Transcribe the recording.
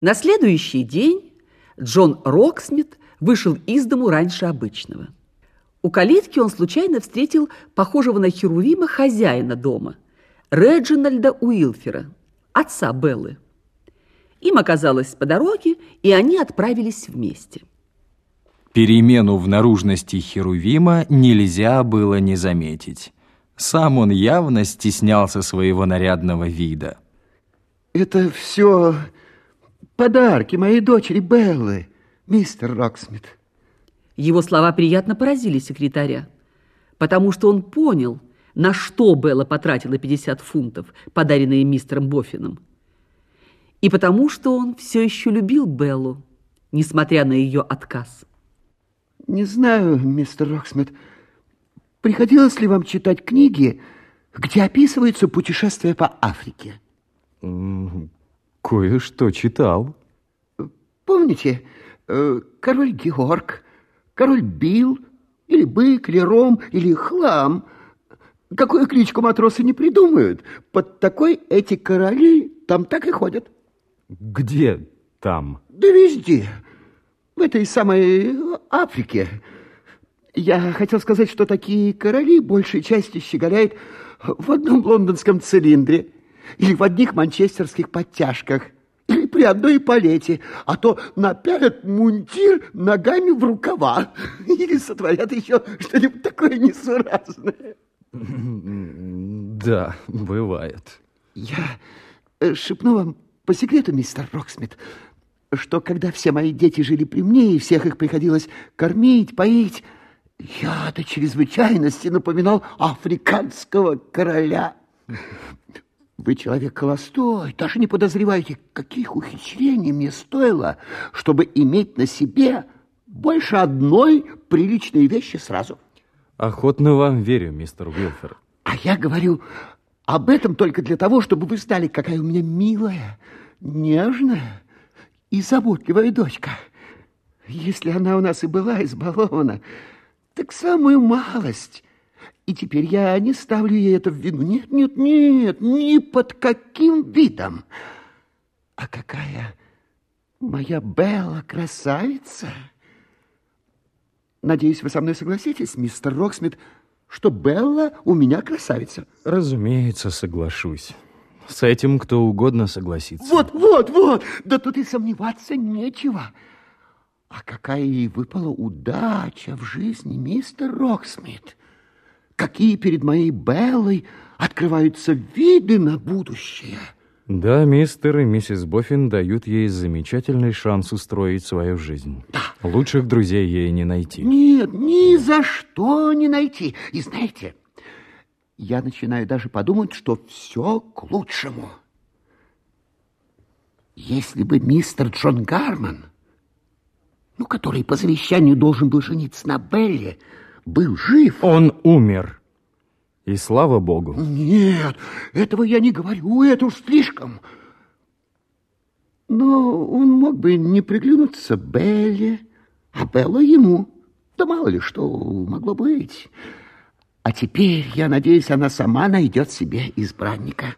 На следующий день Джон Роксмит вышел из дому раньше обычного. У калитки он случайно встретил похожего на Херувима хозяина дома, Реджинальда Уилфера, отца Беллы. Им оказалось по дороге, и они отправились вместе. Перемену в наружности Херувима нельзя было не заметить. Сам он явно стеснялся своего нарядного вида. Это все Подарки моей дочери Беллы, мистер Роксмит. Его слова приятно поразили секретаря, потому что он понял, на что Белла потратила 50 фунтов, подаренные мистером Боффином. И потому что он все еще любил Беллу, несмотря на ее отказ. Не знаю, мистер Роксмит, приходилось ли вам читать книги, где описываются путешествия по Африке? Кое-что читал. Помните, э, король Георг, король Билл, или бык, или ром, или хлам. Какую кличку матросы не придумают. Под такой эти короли там так и ходят. Где там? Да везде. В этой самой Африке. Я хотел сказать, что такие короли большей части щеголяют в одном лондонском цилиндре или в одних манчестерских подтяжках, или при одной палете, а то напялят мундир ногами в рукава, или сотворят еще что-нибудь такое несуразное. Да, бывает. Я э, шепну вам по секрету, мистер Роксмит, что когда все мои дети жили при мне, и всех их приходилось кормить, поить, я до чрезвычайности напоминал африканского короля. Вы человек холостой, даже не подозреваете, каких ухищрений мне стоило, чтобы иметь на себе больше одной приличной вещи сразу. Охотно вам верю, мистер Уилфер. А я говорю об этом только для того, чтобы вы знали, какая у меня милая, нежная и заботливая дочка. Если она у нас и была избалована, так самую малость и теперь я не ставлю ей это в вину. Нет, нет, нет, ни под каким видом. А какая моя Белла красавица! Надеюсь, вы со мной согласитесь, мистер Роксмит, что Белла у меня красавица. Разумеется, соглашусь. С этим кто угодно согласится. Вот, вот, вот! Да тут и сомневаться нечего. А какая ей выпала удача в жизни, мистер Роксмит! Какие перед моей Беллой открываются виды на будущее. Да, мистер и миссис Боффин дают ей замечательный шанс устроить свою жизнь. Да. Лучших друзей ей не найти. Нет, ни за что не найти. И знаете, я начинаю даже подумать, что все к лучшему. Если бы мистер Джон Гарман, ну, который по завещанию должен был жениться на Белле, был жив. Он умер. И слава богу. Нет, этого я не говорю, это уж слишком. Но он мог бы не приглянуться Белле, а Белла ему. Да мало ли что могло быть. А теперь, я надеюсь, она сама найдет себе избранника.